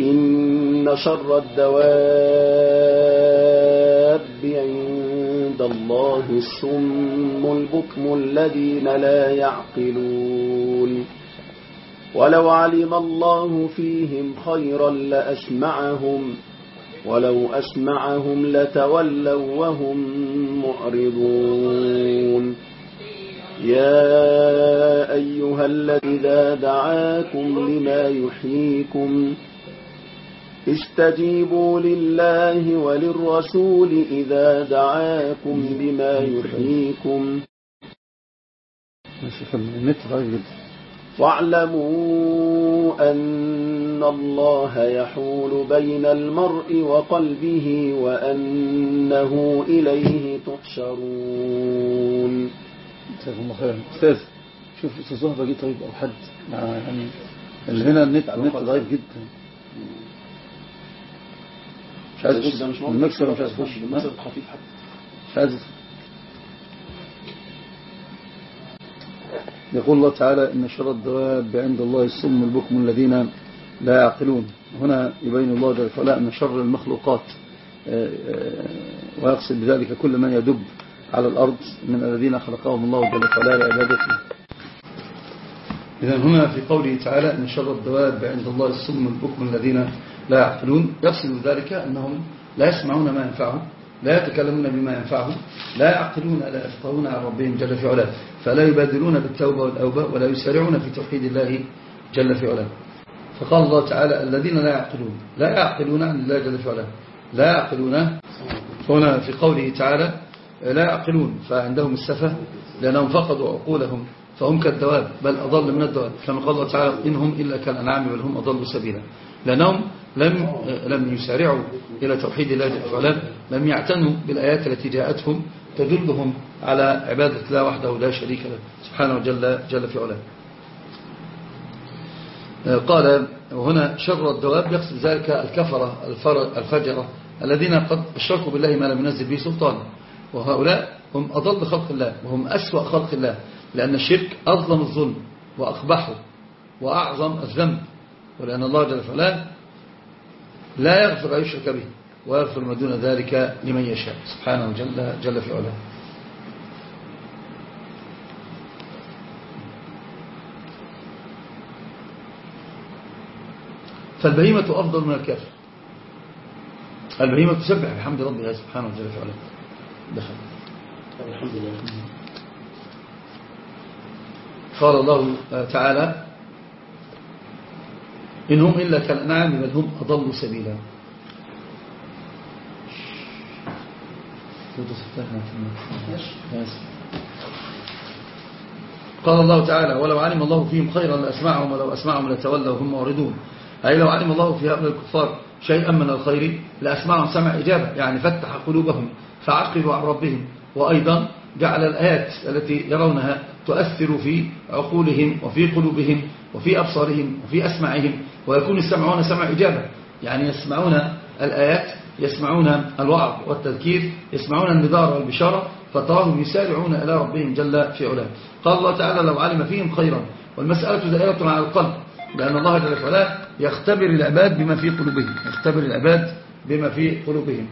إن شر الدواب عند الله السم البكم الذين لا يعقلون. ولو علم الله فيهم خيرا لأسمعهم ولو أسمعهم لتولوا وهم معرضون. يا أيها الذي إذا دعاكم لما يحييكم استجيبوا لله وللرسول إذا دعاكم لما يحييكم. واعلموا أن الله يحول بين المرء وقلبه وأنه إليه تحشرون. جزاكم الله خيرا. أستاذ شوف أستاذ زهرة جه طيب أو حد؟ يعني اللي هنا النت النت ضعيف جدا. مش عايز المكسر مش عايز يخش المكسر خفيف حتى. مش عايز يقول الله تعالى إن شر الدواب عند الله السم البكم الذين لا يعقلون. هنا يبين الله جل وعلا أن شر المخلوقات ويقصد بذلك كل من يدب على الأرض من الذين خلقهم الله جل وعلا لعبادته. إذا هنا في قوله تعالى إن شر الدواب عند الله السم البكم الذين لا يعقلون يقصد ذلك أنهم لا يسمعون ما ينفعهم لا يتكلمون بما ينفعهم لا يعقلون لا يفقهون عن ربهم جل في علاه فلا يبادرون بالتوبة والأوبة ولا يسارعون في توحيد الله جل في علاه. فقال الله تعالى الذين لا يعقلون لا يعقلون عن الله جل في علاه لا يعقلون. هنا في قوله تعالى لا يعقلون فعندهم السفة لأنهم فقدوا عقولهم فهم كالدواب بل أضل من الدواب كما قال الله تعالى إنهم إلا كالأنعام بل هم أضلوا سبيلا. لأنهم لم لم يسارعوا إلى توحيد الله جل وعلا لم يعتنوا بالآيات التي جاءتهم تدلهم على عبادة الله وحده لا شريك له سبحانه جل, جل في علاه. قال وهنا شر الدواب يقصد ذلك الكفرة الفجرة الذين قد أشركوا بالله ما لم ينزل به سلطان. وهؤلاء هم أضل خلق الله وهم أسوأ خلق الله لأن الشرك أظلم الظلم وأقبحه وأعظم الذنب ولأن الله جل وعلا لا يغفر أن يشرك به ويغفر ما دون ذلك لمن يشاء. سبحانه جل, جل في علاه. فالبهيمة أفضل من الكافر. البهيمة تسبح بحمد ربها سبحانه جل في علاه. دخل. الحمد لله. قال الله تعالى إن هم إلا كالأنعام بل هم أضلوا سبيلا. قال الله تعالى ولو علم الله فيهم خيرا لأسمعهم ولو أسمعهم لتولوا وهم معرضون. أي لو علم الله في هؤلاء الكفار شيئا من الخير لأسمعهم سمع إجابة يعني فتح قلوبهم فعقلوا عن ربهم. وأيضا جعل الآيات التي يرونها تؤثر في عقولهم وفي قلوبهم. وفي أبصارهم وفي أسماعهم ويكون يسمعون سمع إجابة. يعني يسمعون الآيات يسمعون الوعظ والتذكير يسمعون النذار والبشارة فتراهم يسارعون إلى ربهم جل في علاه. قال الله تعالى لو علم فيهم خيرا. والمسألة دائرة على القلب لأن الله جل في علاه يختبر العباد بما في قلوبهم يختبر العباد بما في قلوبهم.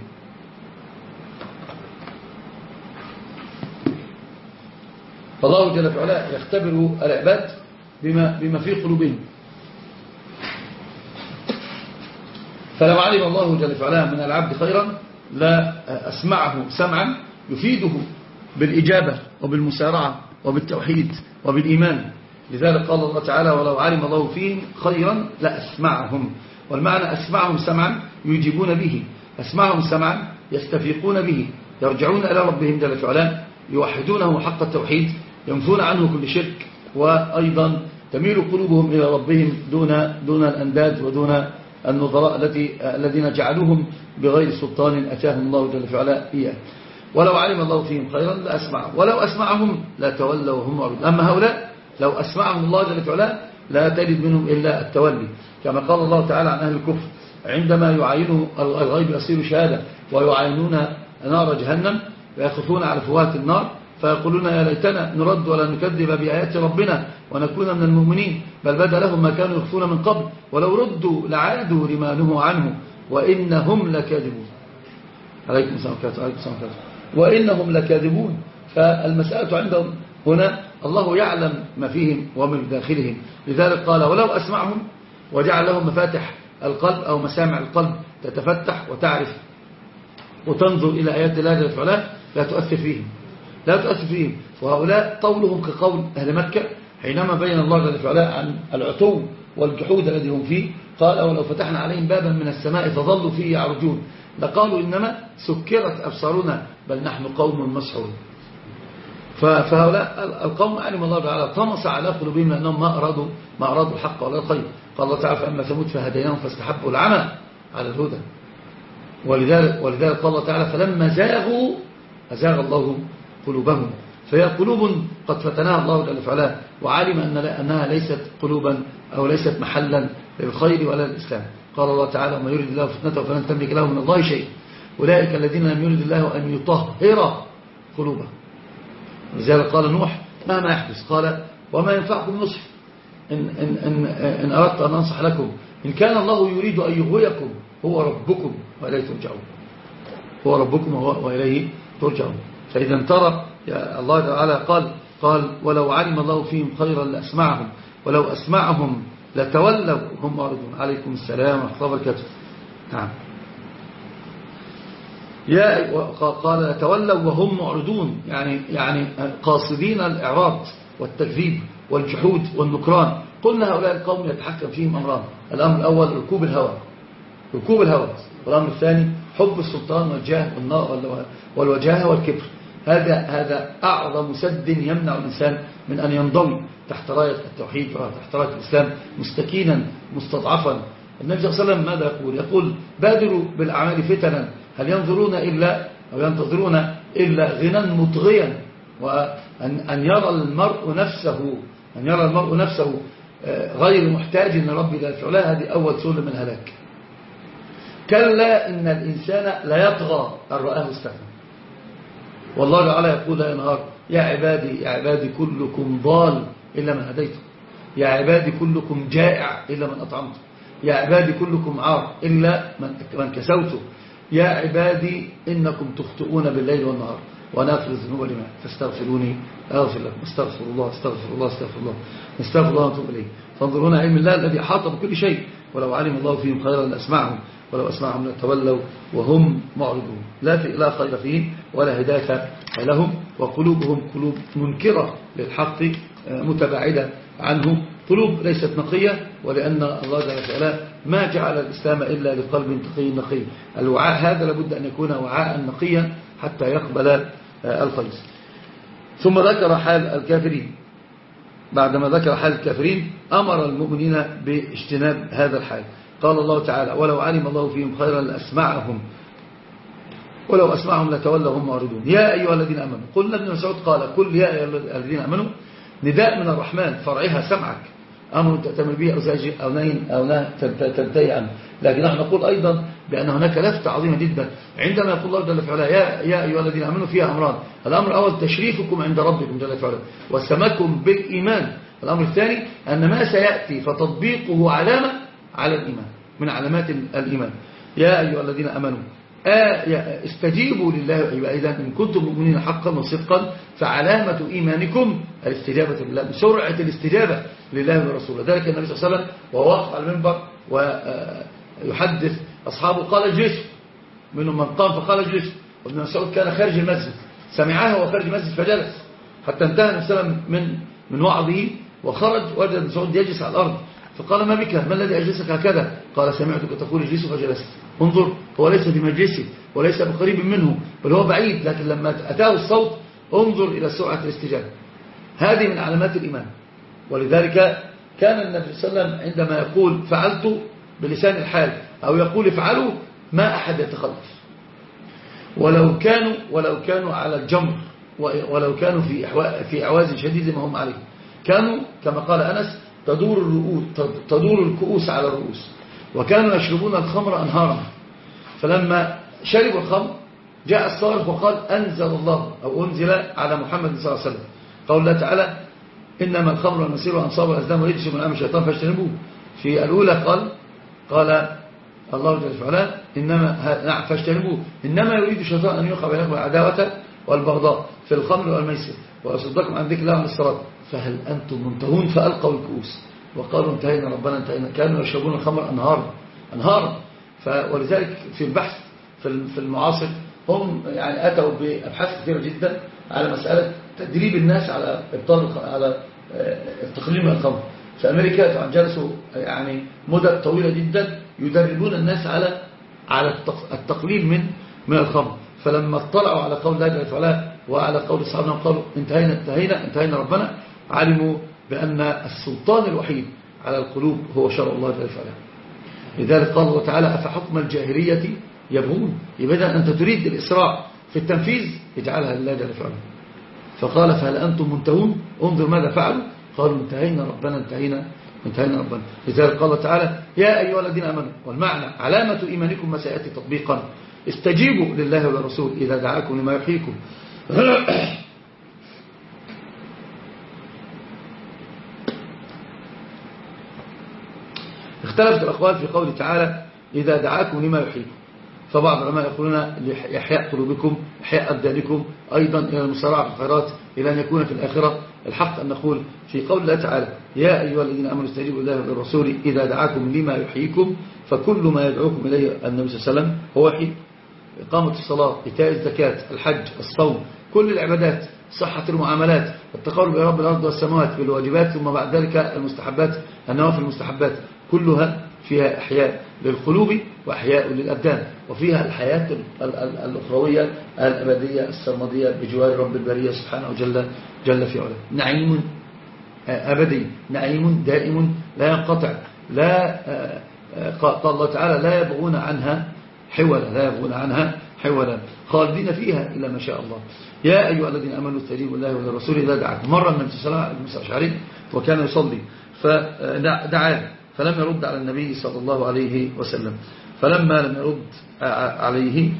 فالله جل في علاه يختبر العباد بما, بما في قلوبهم. فلو علم الله جل في علاه من العبد خيرا لا أسمعه سمعا يفيده بالإجابة وبالمسارعة وبالتوحيد وبالإيمان. لذلك قال الله تعالى ولو علم الله فيهم خيرا لأسمعهم. والمعنى أسمعهم سمعا يجيبون به أسمعهم سمعا يستفيقون به يرجعون إلى ربهم جل في علاه يوحدونه حق التوحيد ينفون عنه كل شرك وأيضا تميل قلوبهم إلى ربهم دون دون الأنداد ودون النظراء التي الذين جعلوهم بغير سلطان أتاهم الله جل في علاه إياه. ولو علم الله فيهم خيرا لأسمعهم. ولو أسمعهم لا تولوا وهم معرضون. أما هؤلاء لو أسمعهم الله جل في علاه لا تجد منهم إلا التولي. كما قال الله تعالى عن أهل الكفر عندما يعينوا الغيب يصير شهادة ويعينون نار جهنم ويخفون على فوات النار فيقولون يا ليتنا نرد ولا نكذب بآيات ربنا ونكون من المؤمنين بل بدا لهم ما كانوا يخفون من قبل ولو ردوا لعادوا لما نهوا عنه وإنهم لكاذبون. عليكم السلام عليكم وإنهم لكاذبون. فالمسألة عندهم هنا الله يعلم ما فيهم ومن داخلهم. لذلك قال ولو أسمعهم وجعل لهم مفاتح القلب أو مسامع القلب تتفتح وتعرف وتنظر إلى آيات الله جل وعلا لا تؤثر فيهم. لا تؤثر فيهم. وهؤلاء قولهم كقول أهل مكة حينما بين الله جل وعلا عن العتو والجحود الذي هم فيه قال ولو فتحنا عليهم بابا من السماء فظلوا فيه يعرجون لقالوا إنما سكرت أبصارنا بل نحن قوم مسحورون. فهؤلاء القوم علم الله تعالى طمس على قلوبهم لأنهم ما أرادوا, ما أرادوا الحق ولا الخير. قال الله تعالى فأما ثمود فهديناهم فاستحبوا العمى على الهدى ولذلك, ولذلك قال الله تعالى فلما زاغوا أزاغ الله قلوبهم. فهي قلوب قد فتناها الله جل وعلا وعلم أن أنها ليست قلوبا أو ليست محلا للخير ولا للإسلام. قال الله تعالى وما يريد الله فتنته فلن تملك له من الله شيء. أولئك الذين لم يريد الله أن يطهر قلوبهم. لذلك قال نوح مهما يحدث. قال وما ينفعكم نصح. إن, إن, إن, إن أردت أن أنصح لكم. إن كان الله يريد أن يغويكم هو ربكم وإليه ترجعون. هو ربكم وإليه ترجعون. فإذا ترى الله تعالى قال قال ولو علم الله فيهم خيرا لأسمعهم ولو أسمعهم لتولوا هم معرضون. عليكم السلام ورحمة الله وبركاته. نعم. يا قال تولوا وهم معرضون. يعني يعني قاصدين الإعراض والتكذيب والجحود والنكران. قلنا هؤلاء القوم يتحكم فيهم أمران الأمر الأول ركوب الهوى ركوب الهوى والأمر الثاني حب السلطان والجاه والوجاهة والكبر. هذا هذا أعظم سد يمنع الإنسان من أن ينضوي تحت راية التوحيد وتحت راية الإسلام مستكينا مستضعفا. النبي صلى الله عليه وسلم ماذا يقول؟ يقول بادروا بالأعمال فتنا هل ينظرون إلا أو ينتظرون إلا غنى مطغيا؟ وأن أن يرى المرء نفسه أن يرى المرء نفسه آه، غير محتاج لرب فعلا هذه أول سلم الهلاك. كلا إن الإنسان لا يطغى أن رآه استغنى والله تعالى يقول يا نهار يا عبادي يا عبادي كلكم ضال إلا من هديته يا عبادي كلكم جائع إلا من أطعمته يا عبادي كلكم عار إلا من كسوته يا عبادي إنكم تخطئون بالليل والنهار وأنا أغفر الذنوب لما فاستغفروني أغفر لكم. استغفر الله استغفر الله استغفر الله. استغفر الله وأتوب إليه. فانظرون علم الله الذي أحاط بكل شيء. ولو علم الله فيهم خيرا لأسمعهم. ولو أسمعهم لتولوا وهم معرضون. لا, في لا خير فيهم ولا هداية لهم. وقلوبهم قلوب منكرة للحق آه، متباعدة عنه قلوب ليست نقية ولأن الله جل وعلا ما جعل الإسلام إلا لقلب تقي نقي. الوعاء هذا لابد أن يكون وعاء نقيا حتى يقبل آه، الخير. ثم ذكر حال الكافرين. بعدما ذكر حال الكافرين أمر المؤمنين باجتناب هذا الحال. قال الله تعالى ولو علم الله فيهم خيرا لأسمعهم ولو أسمعهم لتولوا هم معرضون. يا أيها الذين أمنوا قلنا ابن مسعود قال كل يا أيها الذين أمنوا نداء من الرحمن فرعها سمعك أمر تأتمر به أو أو نين أو تنتهي عنه. لكن نحن نقول أيضا بأن هناك لفتة عظيمة جدا. عندما يقول الله جل وعلا يا, يا أيها الذين أمنوا فيها أمران الأمر الأول تشريفكم عند ربكم جل وعلا وسمكم بالإيمان. الأمر الثاني أن ما سيأتي فتطبيقه علامة على الإيمان من علامات الإيمان. يا أيها الذين أمنوا استجيبوا لله إذا إن كنتم مؤمنين حقا وصدقا فعلامة إيمانكم الاستجابة لله سرعة الاستجابة لله ورسوله. ذلك النبي صلى الله عليه وسلم وهو واقف على المنبر ويحدث أصحابه. قال اجلسوا منهم من قام فقال اجلسوا وابن مسعود كان خارج المسجد. سمعها وهو خارج المسجد فجلس. حتى انتهى النبي من من وعظه وخرج وجد مسعود يجلس على الأرض. فقال ما بك؟ ما الذي أجلسك هكذا؟ قال سمعتك تقول اجلسوا فجلست انظر هو ليس في مجلسه وليس بقريب منه بل هو بعيد لكن لما أتاه الصوت انظر إلى سرعة الاستجابة. هذه من علامات الإيمان. ولذلك كان النبي صلى الله عليه وسلم عندما يقول فعلت بلسان الحال أو يقول افعلوا ما أحد يتخلف ولو كانوا ولو كانوا على الجمر ولو كانوا في في اعواز شديد ما هم عليه. كانوا كما قال أنس تدور الرؤوس تدور الكؤوس على الرؤوس. وكانوا يشربون الخمر أنهارا. فلما شربوا الخمر جاء الصارخ وقال أنزل الله أو أنزل على محمد صلى الله عليه وسلم. قول الله تعالى إنما الخمر والمسير والأنصاب والأزلام ورجس من أمر الشيطان فاجتنبوه. في الأولى قال قال الله جل وعلا إنما نعم فاجتنبوه. إنما يريد الشيطان أن يوقع بينكم العداوة والبغضاء في الخمر والميسر وأصدكم عن ذكر الله عن الصلاة فهل أنتم منتهون؟ فألقوا الكؤوس وقالوا انتهينا ربنا انتهينا. كانوا يشربون الخمر أنهارا أنهارا ولذلك في البحث في المعاصر هم يعني أتوا بأبحاث كثيرة جدا على مسألة تدريب الناس على إبطال على التقليل من الخمر. في أمريكا جلسوا يعني مدة طويلة جدا يدربون الناس على على التقليل من من الخمر. فلما اطلعوا على قول الله جل وعلا وعلى قول الصحابة قالوا انتهينا انتهينا انتهينا ربنا. علموا بأن السلطان الوحيد على القلوب هو شرع الله جل وعلا. لذلك قال الله تعالى أفحكم الجاهلية يبغون؟ يبقى أنت تريد الإسراع في التنفيذ اجعلها لله جل وعلا. فقال فهل أنتم منتهون؟ انظر ماذا فعلوا. قالوا انتهينا ربنا انتهينا انتهينا ربنا. لذلك قال تعالى يا أيها الذين أمنوا والمعنى علامة إيمانكم ما سيأتي تطبيقا استجيبوا لله وللرسول إذا دعاكم لما يحييكم. اختلفت الأقوال في قوله تعالى إذا دعاكم لما يحييكم. فبعض العلماء يقولون لإحياء قلوبكم إحياء أبدانكم أيضا إلى المسارعة في الخيرات إلى أن يكون في الآخرة. الحق أن نقول في قول الله تعالى يا أيها الذين أمنوا استجيبوا الله والرسول إذا دعاكم لما يحييكم فكل ما يدعوكم إليه النبي صلى الله عليه وسلم هو يحيي إقامة الصلاة إيتاء الزكاة الحج الصوم كل العبادات صحة المعاملات التقرب إلى رب الأرض والسماوات بالواجبات ثم بعد ذلك المستحبات النوافل المستحبات. كلها فيها إحياء للقلوب وإحياء للأبدان وفيها الحياة الأخروية الأبدية السرمدية بجوار رب البرية سبحانه جل, جل في علاه. نعيم أبدي نعيم دائم لا ينقطع لا قال الله تعالى لا يبغون عنها حولا لا يبغون عنها حولا خالدين فيها إلا ما شاء الله. يا أيها الذين أمنوا استجيبوا الله وللرسول إذا دعاكم. مرة من المسلم عليه وكان يصلي فدعاه. فلم يرد على النبي صلى الله عليه وسلم. فلما لم يرد عليه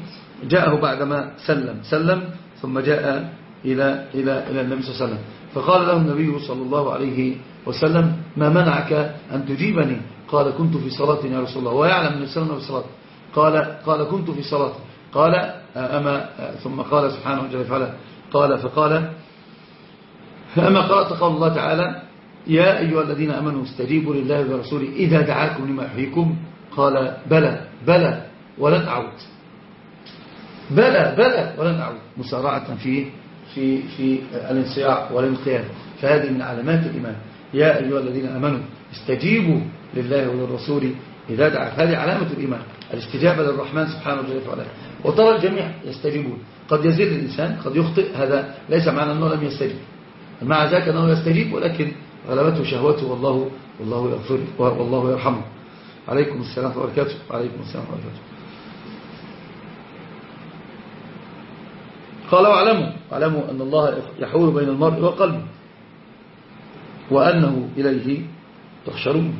جاءه بعدما سلم. سلم ثم جاء إلى, إلى, إلى النبي صلى الله عليه وسلم. فقال له النبي صلى الله عليه وسلم ما منعك أن تجيبني؟ قال كنت في صلاة يا رسول الله. ويعلم أن السلام في صلاة قال, قال كنت في صلاة. قال أما ثم قال سبحانه وتعالى قال فقال فأما قرأت قول الله تعالى يا أيها الذين أمنوا استجيبوا لله ورسوله إذا دعاكم لما يحييكم. قال بلى بلى ولن أعود. بلى بلى ولن أعود. مسارعة في في في الانصياع والانقياد. فهذه من علامات الإيمان. يا أيها الذين أمنوا استجيبوا لله وللرسول إذا دعاك هذه علامة الإيمان. الاستجابة للرحمن سبحانه وتعالى وترى الجميع يستجيبون. قد يزيد الإنسان قد يخطئ. هذا ليس معنى أنه لم يستجيب مع ذلك أنه يستجيب ولكن غلبته شهوته والله والله يغفر والله يرحمه. عليكم السلام وبركاته. وعليكم السلام وبركاته. قال واعلموا واعلموا أن الله يحول بين المرء وقلبه وأنه إليه تحشرون.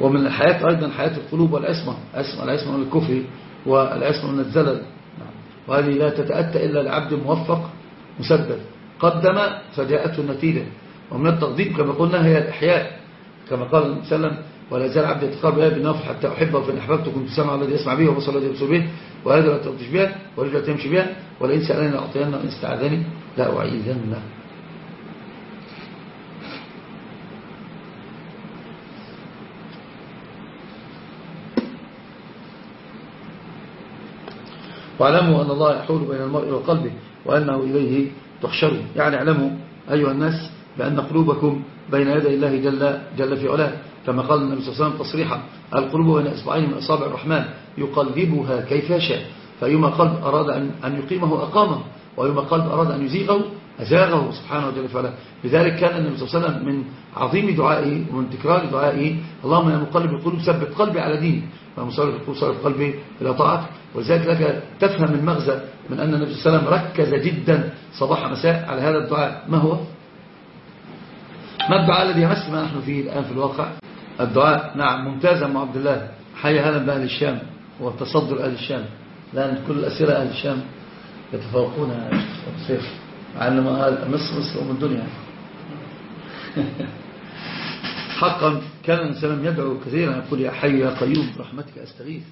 ومن الحياة أيضا حياة القلوب والعصمة العصمة من الكفر والعصمة من الزلل. وهذه لا تتأتى إلا لعبد موفق مسدد. قدم فجاءته النتيجة. ومن التقديم كما قلنا هي الإحياء. كما قال النبي صلى الله عليه وسلم ولا زال عبد يتقرب إليه بالنافل حتى أحبه فإن أحببته كنت سمع الذي يسمع به وبصر الذي يبصر به وهذا لا تبطش بها ورجل تمشي بها ولئن سألني لأعطينه وإن استعاذني لا أعيذنه. واعلموا أن الله يحول بين المرء وقلبه وأنه إليه تحشروا. يعني اعلموا أيها الناس بأن قلوبكم بين يدي الله جل, جل في علاه. كما قال النبي صلى الله عليه وسلم تصريحا القلوب بين إصبعين من أصابع الرحمن يقلبها كيف يشاء. فأيما قلب أراد أن يقيمه أقامه وأيما قلب أراد أن يزيغه أزاغه سبحانه وتعالى لذلك كان النبي صلى الله عليه وسلم من عظيم دعائه ومن تكرار دعائه اللهم يا مقلب القلوب ثبت قلبي على دينك. ومصرف القلوب صرف قلبي إلى طاعتك. ولذلك لك تفهم المغزى من أن النبي صلى الله عليه وسلم ركز جدا صباح مساء على هذا الدعاء. ما هو؟ ما الدعاء الذي يمس ما نحن فيه الآن في الواقع؟ الدعاء نعم ممتازا مع عبد الله. حي هلا بأهل الشام وتصدر أهل الشام. لأن كل الأسئلة أهل الشام يتفوقون سيف مع أن مصر مصر أم الدنيا. حقا كان الإنسان يدعو كثيرا يقول يا حي يا قيوم برحمتك أستغيث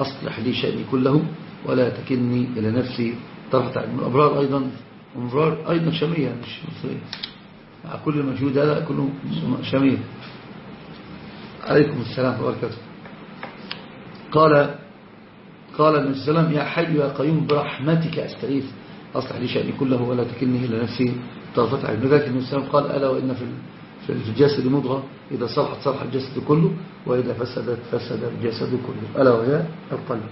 أصلح لي شأني كله. ولا تكلني إلى نفسي طرفة من الأبرار أيضا أمرار أيضا شامية مش مصرية. كل المجهود هذا كله شامية. عليكم السلام وبركاته قال قال النبي صلى الله عليه وسلم يا حي يا قيوم برحمتك أستغيث. أصلح لي شأني كله ولا تكلني إلى نفسي طرفة عين. لذلك النبي صلى الله عليه وسلم قال ألا وإن في في الجسد مضغة؟ إذا صلحت صلح الجسد كله وإذا فسدت فسد الجسد كله. ألا وهي القلب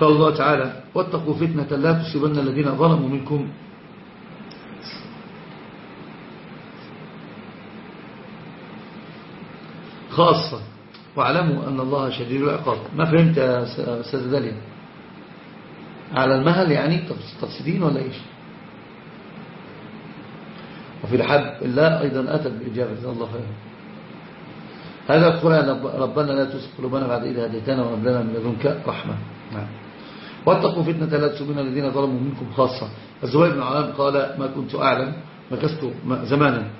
قال الله تعالى واتقوا فتنة لا تصيبن الذين ظلموا منكم. خاصة واعلموا أن الله شديد العقاب. ما فهمت يا أستاذ داليا؟ على المهل يعني تقصدين ولا إيش؟ وفي الحب الله أيضا أتت بإجابة الله خير هذا القرآن ربنا لا تسق قلوبنا بعد إذا هديتنا وهب لنا من لدنك رحمة. نعم. واتقوا فتنة لا تصيبن الذين ظلموا منكم خاصة. الزوير بن عوام قال ما كنت أعلم مكثت زمانا.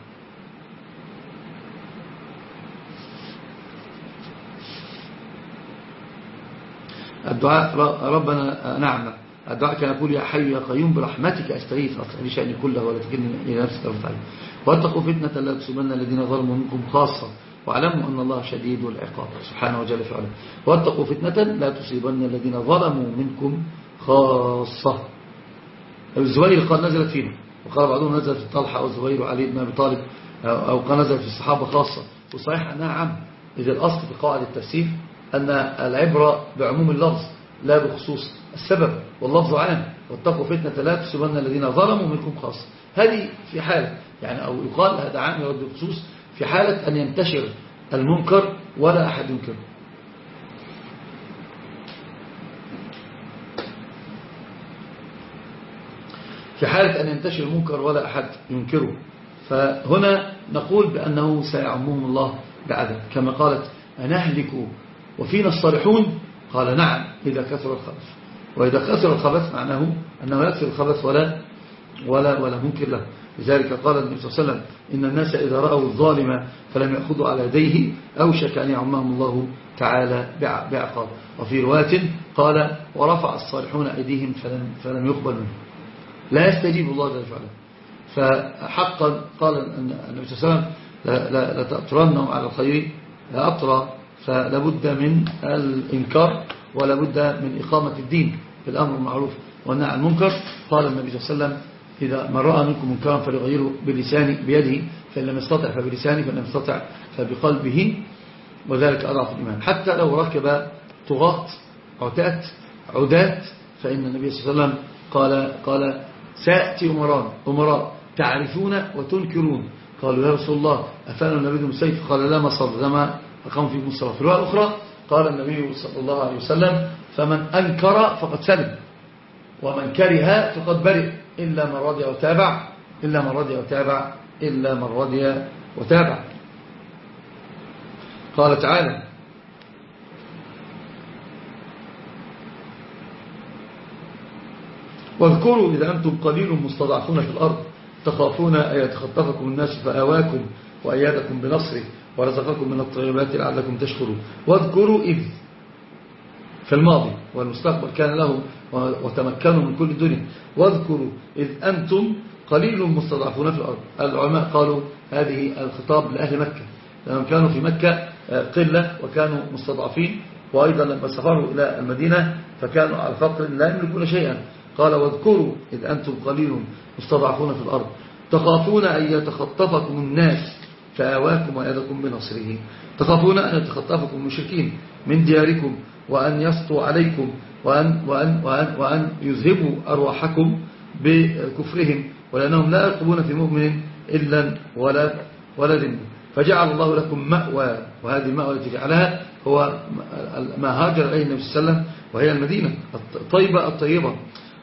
الدعاء ربنا نعم. الدعاء كان يقول يا حي يا قيوم برحمتك أستغيث اصلح لي شأني كله ولا تكلني إلى نفسك طرفة عين واتقوا فتنة لا تصيبن الذين ظلموا منكم خاصة. واعلموا أن الله شديد العقاب. سبحانه وجل فعلا واتقوا فتنة لا تصيبن الذين ظلموا منكم خاصة. الزبير قال نزلت فينا. وقال بعضهم نزلت في طلحة والزبير وعلي بن أبي طالب أو قال نزلت في الصحابة خاصة. وصحيح أنها إذا الأصل في قواعد التفسير أن العبرة بعموم اللفظ لا بخصوص السبب واللفظ عام. واتقوا فتنة لا تصيبن الذين ظلموا منكم خاصة. هذه في حالة يعني أو يقال هذا عام يرد بخصوص في حالة أن ينتشر المنكر ولا أحد ينكره. في حالة أن ينتشر المنكر ولا أحد ينكره. فهنا نقول بأنه سيعمهم الله بعذاب. كما قالت أنهلك وفينا الصالحون؟ قال نعم إذا كثر الخبث. وإذا كثر الخبث معناه أنه يكثر الخبث ولا ولا ولا منكر له. لذلك قال النبي صلى الله عليه وسلم إن الناس إذا رأوا الظالم فلم يأخذوا على يديه أوشك أن يعمهم الله تعالى بعقاب. وفي رواية قال ورفع الصالحون أيديهم فلم, فلم يقبل منه لا يستجيب الله جل وعلا فحقا قال النبي صلى الله عليه وسلم لتأطرنهم على الخير لأطرى فلا بد من الإنكار ولا بد من إقامة الدين في الأمر المعروف والنهي عن المنكر. قال النبي صلى الله عليه وسلم إذا من رأى منكم منكرا فليغيره بلسانه بيده فإن لم يستطع فبلسانه فإن لم يستطع فبقلبه وذلك أضعف الإيمان. حتى لو ركب طغاة عتات عدات فإن النبي صلى الله عليه وسلم قال قال سأتي أمراء أمراء تعرفون وتنكرون. قالوا يا رسول الله أفعل النبي بالسيف قال لا مصر لما أقام فيكم الصلاة في الرواية الأخرى قال النبي صلى الله عليه وسلم فمن أنكر فقد سلم ومن كره فقد برئ. إلا من رضي وتابع إلا من رضي وتابع إلا من رضي وتابع. قال تعالى واذكروا إذا أنتم قليل مستضعفون في الأرض تخافون أن يتخطفكم الناس فآواكم وأيادكم بنصره ورزقكم من الطيبات لعلكم تشكرون. واذكروا إذ في الماضي والمستقبل كان له وتمكنوا من كل الدنيا واذكروا إذ أنتم قليل مستضعفون في الأرض. العلماء قالوا هذه الخطاب لأهل مكة. لأنهم كانوا في مكة قلة وكانوا مستضعفين وأيضا لما سافروا إلى المدينة فكانوا على فقر لا يملكون شيئا. قال واذكروا إذ أنتم قليل مستضعفون في الأرض. تخافون أن يتخطفكم الناس فآواكم وأيدكم بنصره تخافون أن يتخطفكم المشركين من دياركم وأن يسطوا عليكم وأن, وأن, وأن, وأن يذهبوا أرواحكم بكفرهم ولأنهم لا يرقبون في مؤمن إلا ولا, ولا ذنب. فجعل الله لكم مأوى وهذه المأوى التي جعلها هو ما هاجر إليه النبي صلى الله عليه وسلم وهي المدينة الطيبة الطيبة.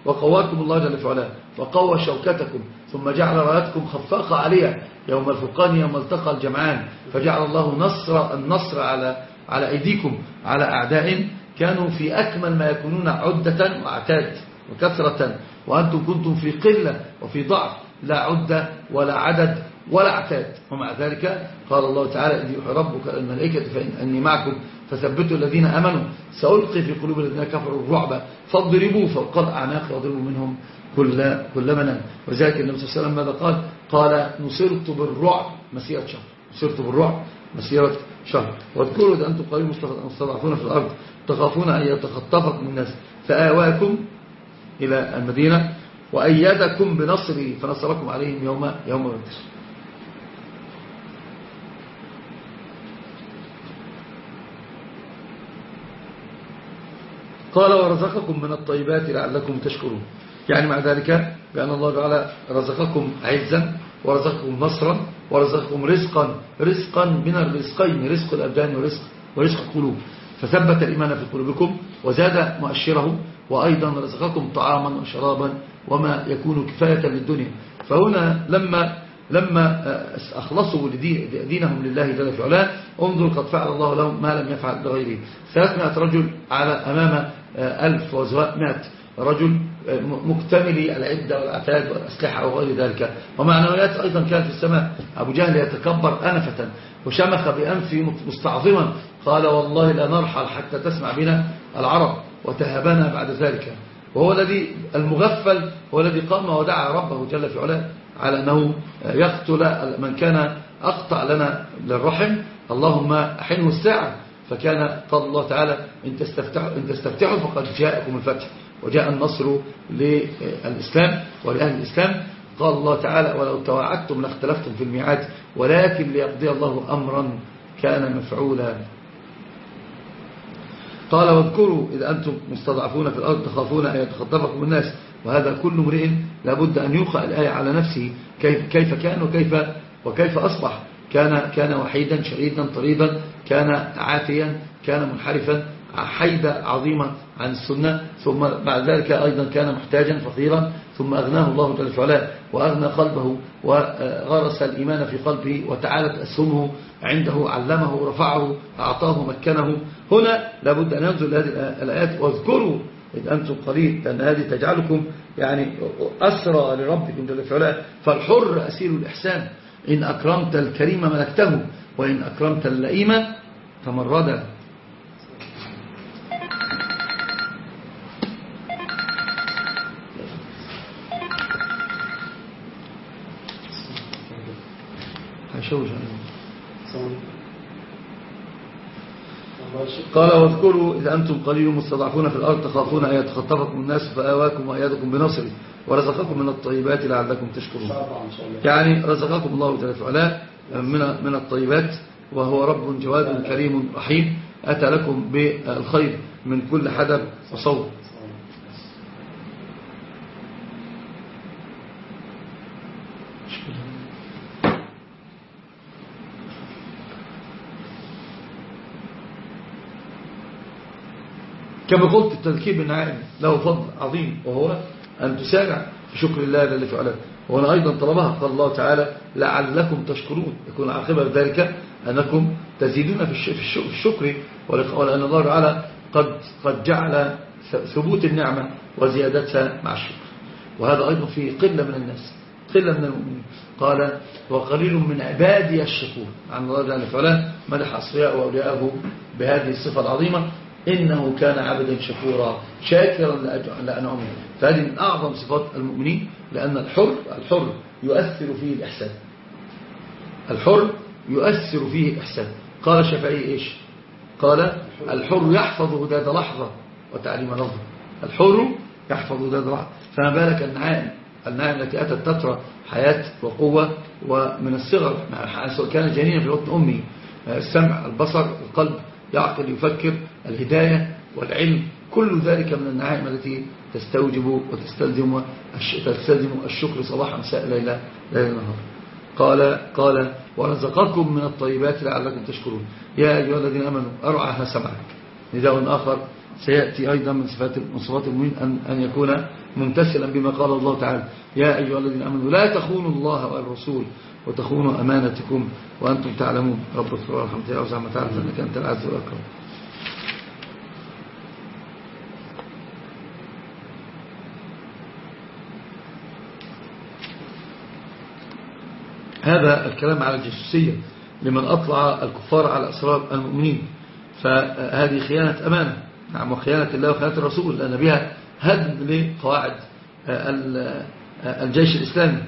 وقواكم الله جل في علاه وقوى شوكتكم ثم جعل رايتكم خفاقة عليها يوم الفرقان يوم التقى الجمعان. فجعل الله نصر النصر على على أيديكم على أعداء كانوا في أكمل ما يكونون عدة وعتاد وكثرة وأنتم كنتم في قلة وفي ضعف لا عدة ولا عدد ولا عتاد ومع ذلك قال الله تعالى إذ يوحي ربك الملائكة فإني معكم. فثبتوا الذين أمنوا سألقي في قلوب الذين كفروا الرعب فاضربوا فوق الأعناق واضربوا منهم كل كل منام وذلك النبي صلى الله عليه وسلم ماذا قال؟ قال نصرت بالرعب مسيرة شهر نصرت بالرعب مسيرة شهر. واذكروا إذا أنتم قليل مستضعفون في الأرض تخافون أن يتخطفكم الناس. فآواكم إلى المدينة وأيدكم بنصره فنصركم عليهم يوم يوم بدر قال ورزقكم من الطيبات لعلكم تشكرون. يعني مع ذلك بأن الله تعالى رزقكم عزا ورزقكم نصرا ورزقكم رزقا رزقا من الرزقين رزق الأبدان ورزق, ورزق القلوب. فثبت الإيمان في قلوبكم وزاد مؤشره وأيضا رزقكم طعاما وشرابا وما يكون كفاية للدنيا. فهنا لما لما أخلصوا دينهم لله جل في علاه انظر قد فعل الله لهم ما لم يفعل لغيره 300 رجل على أمام 1700 رجل مكتمل العدة والعتاد والأسلحة وغير ذلك. ومعنويات أيضا كانت في السماء. أبو جهل يتكبر أنفة وشمخ بأنفه مستعظما. قال والله لا نرحل حتى تسمع بنا العرب وتهبنا بعد ذلك. وهو الذي المغفل هو الذي قام ودعا ربه جل في علاه على أنه يقتل من كان أقطع لنا للرحم. اللهم أحنه الساعة. فكان قال الله تعالى إن تستفتحوا, إن تستفتحوا فقد جاءكم الفتح. وجاء النصر للإسلام ولأهل الإسلام. قال الله تعالى ولو تواعدتم لاختلفتم في الميعاد ولكن ليقضي الله أمرا كان مفعولا. قال واذكروا إذا أنتم مستضعفون في الأرض تخافون أن يتخطفكم الناس وهذا كل امرئ لابد أن يوقع الآية على نفسه كيف, كيف كان وكيف, وكيف أصبح. كان, كان وحيدا شريدا طريدا كان عافيا كان منحرفا حيدة عظيمة عن السنة ثم بعد ذلك أيضا كان محتاجا فقيرا ثم أغناه الله جل وعلا وأغنى قلبه وغرس الإيمان في قلبه وتعالت أسهمه عنده علمه رفعه أعطاه مكنه هنا لابد أن ينزل هذه الآيات. واذكروا إذ أنتم قليل لأن هذه تجعلكم يعني أسرى لربكم جل وعلا. فالحر أسير الإحسان. إن أكرمت الكريم ملكته وإن أكرمت اللئيم تمردا قال واذكروا إذا أنتم قليل مستضعفون في الأرض تخافون أن يتخطفكم الناس فآواكم وأيادكم بنصره ورزقكم من الطيبات لعلكم تشكرون. يعني رزقكم الله جل وعلا من من الطيبات وهو رب جواد كريم رحيم أتى لكم بالخير من كل حدب وصوت كما قلت التذكير بالنعائم له فضل عظيم وهو أن تسارع في شكر الله جل في علاه وهنا أيضا طلبها قال الله تعالى لعلكم تشكرون. يكون عاقبة ذلك أنكم تزيدون في الشكر ولأن الله تعالى قد, قد جعل ثبوت النعمة وزيادتها مع الشكر. وهذا أيضا في قلة من الناس قلة من المؤمنين. قال وقليل من عبادي الشكور عن الله جل وعلا مدح أصفياء وأولياءه بهذه الصفة العظيمة إنه كان عبدا شكورا شاكرا لأنعمه فهذه من أعظم صفات المؤمنين لأن الحر الحر يؤثر فيه الإحسان. الحر يؤثر فيه الإحسان. قال الشافعي إيش؟ قال الحر يحفظ هداد لحظة وتعليم لفظة. الحر يحفظ هداد لحظة. فما بالك النعائم النعائم التي أتت تترى حياة وقوة ومن الصغر. كان جنينا في وقت أمي. السمع البصر القلب يعقل يفكر الهداية والعلم كل ذلك من النعائم التي تستوجب وتستلزم تستلزم الشكر صباحا مساء ليلة ليلة نهار قال قال ورزقكم من الطيبات لعلكم تشكرون. يا أيها الذين أمنوا أرعها سمعك. نداء آخر سيأتي أيضا من صفات من صفات المؤمن أن, أن يكون ممتثلا بما قال الله تعالى. يا أيها الذين أمنوا لا تخونوا الله والرسول وتخونوا أمانتكم وأنتم تعلمون. رب اغفر ورحمة الله وزع ما تعرف أنك أنت العز والأكرم. هذا الكلام على الجاسوسية لمن أطلع الكفار على أسرار المؤمنين. فهذه خيانة أمانة. نعم وخيانة الله وخيانة الرسول لأن بها هدم لقواعد الجيش الإسلامي.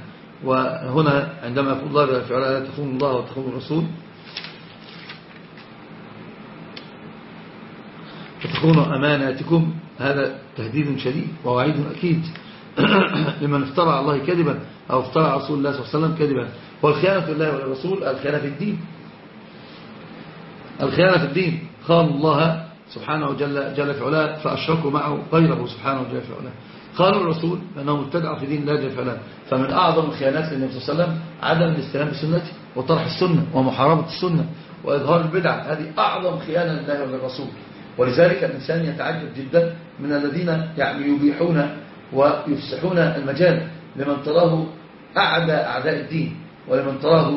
وهنا عندما يقول الله في لا تخون الله وتخون الرسول فتخونوا أماناتكم هذا تهديد شديد ووعيد أكيد. لمن افترى على الله كذبا أو افترى على رسول الله صلى الله عليه وسلم كذبا. والخيانة لله والرسول الخيانة في الدين. الخيانة في الدين. خانوا الله سبحانه جل, جل في علاه فأشركوا معه غيره سبحانه جل في علاه. قالوا الرسول أنهم ابتدعوا في دين الله جل في علاه. فمن أعظم الخيانات للنبي صلى الله عليه وسلم عدم الاستلام بسنته وطرح السنة ومحاربة السنة وإظهار البدع. هذه أعظم خيانة لله وللرسول. ولذلك الإنسان يتعجب جدا من الذين يعني يبيحون ويفسحون المجال لمن تراه أعدى أعداء الدين. ولمن تراه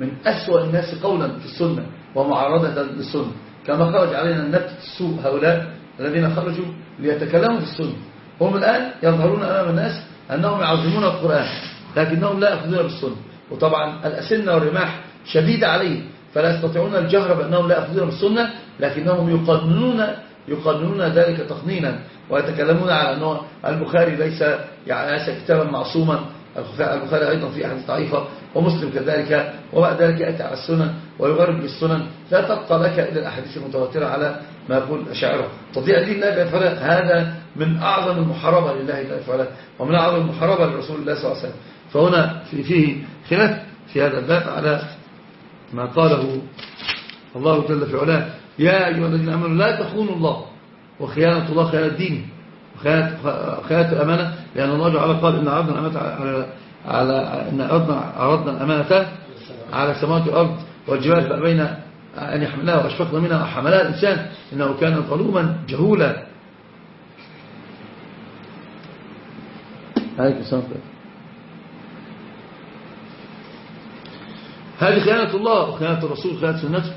من أسوأ الناس قولا في السنة ومعارضة للسنة. كما خرج علينا النبت السوء هؤلاء الذين خرجوا ليتكلموا في السنة. هم الآن يظهرون أمام الناس أنهم يعظمون القرآن لكنهم لا يأخذون بالسنة. وطبعا الأسنة والرماح شديدة عليهم فلا يستطيعون الجهر بأنهم لا يأخذون بالسنة لكنهم يقننون يقننون ذلك تقنينا ويتكلمون على أنه البخاري ليس يعني ليس كتابا معصوما. البخاري أيضا في أحاديث ضعيفة. ومسلم كذلك وبعد ذلك يأتي على السنن ويغرب بالسنن. لا تبقى لك إلا الأحاديث المتواترة على ما يقول أشاعره تضيع دين الله جل هذا من أعظم المحاربة لله وعلا ومن أعظم المحاربة لرسول الله صلى الله عليه وسلم. فهنا في فيه خلاف في هذا الباب على ما قاله الله جل في علاه. يا أيها الذين آمنوا لا تخونوا الله وخيانة الله خيانة دين وخيانة الأمانة. لأن الله تعالى قال إن عرضنا الأمانة على على إن أردنا عرضنا الأمانة على سماوات الأرض والجبال فأبين أن يحملها وأشفقنا منها. وحملها الإنسان. إنه كان ظلوما جهولا. عليك السلام هذه خيانة الله وخيانة الرسول خيانة سنته.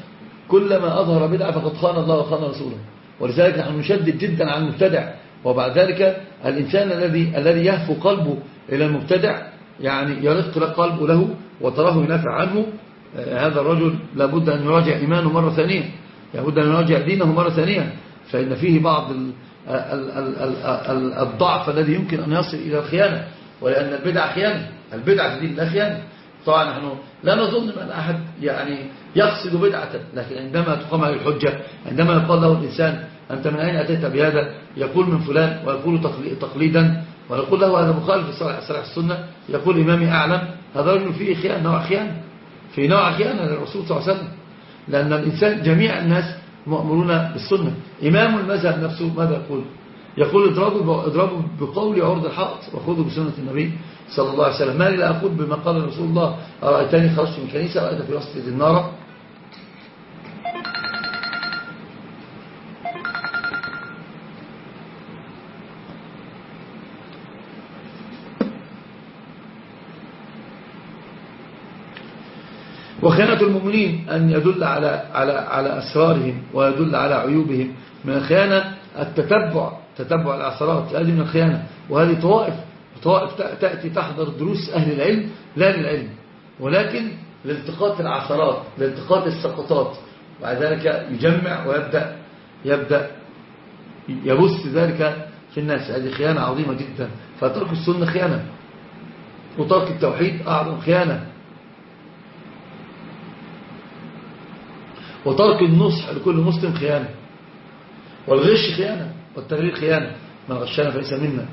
كلما أظهر بدعة فقد خان الله وخان رسوله. ولذلك نحن نشدد جدا على المبتدع. وبعد ذلك الإنسان الذي الذي يهفو قلبه إلى المبتدع يعني يرق قلبه له وتراه ينافع عنه. آه، هذا الرجل لابد أن يراجع إيمانه مرة ثانية. لابد أن يراجع دينه مرة ثانية. فإن فيه بعض الضعف الذي يمكن أن يصل إلى الخيانة. ولأن البدع خيانة. البدع في دين لا خيانة. طبعا نحن لا نظن أن أحد يعني يقصد بدعة. لكن عندما تقام عليه الحجة عندما يقال له الإنسان أنت من أين أتيت بهذا؟ يقول من فلان ويقول تقليدا. ويقول له هذا مخالف لصالح السنة يقول إمامي أعلم هذا رجل فيه خيانة نوع خيانة. في نوع خيانة للرسول صلى الله عليه وسلم. لأن الإنسان جميع الناس مأمورون بالسنة. إمام المذهب نفسه ماذا يقول؟ يقول اضربوا, اضربوا بقول عرض الحائط وخذوا بسنة النبي صلى الله عليه وسلم. ما لا أقول بما قال رسول الله أرأيتني خرجت من كنيسة رأيت في وسط النار. وخيانة المؤمنين أن يدل على على على أسرارهم ويدل على عيوبهم. من الخيانة التتبع تتبع العثرات هذه من الخيانة. وهذه طوائف طوائف تأتي تحضر دروس أهل العلم لا للعلم. ولكن لالتقاط العثرات لالتقاط السقطات. وبعد ذلك يجمع ويبدأ يبدأ يبث ذلك في الناس. هذه خيانة عظيمة جدا. فترك السنة خيانة. وترك التوحيد أعظم خيانة. وترك النصح لكل مسلم خيانة. والغش خيانة والتغرير خيانة. من غشنا فليس منا.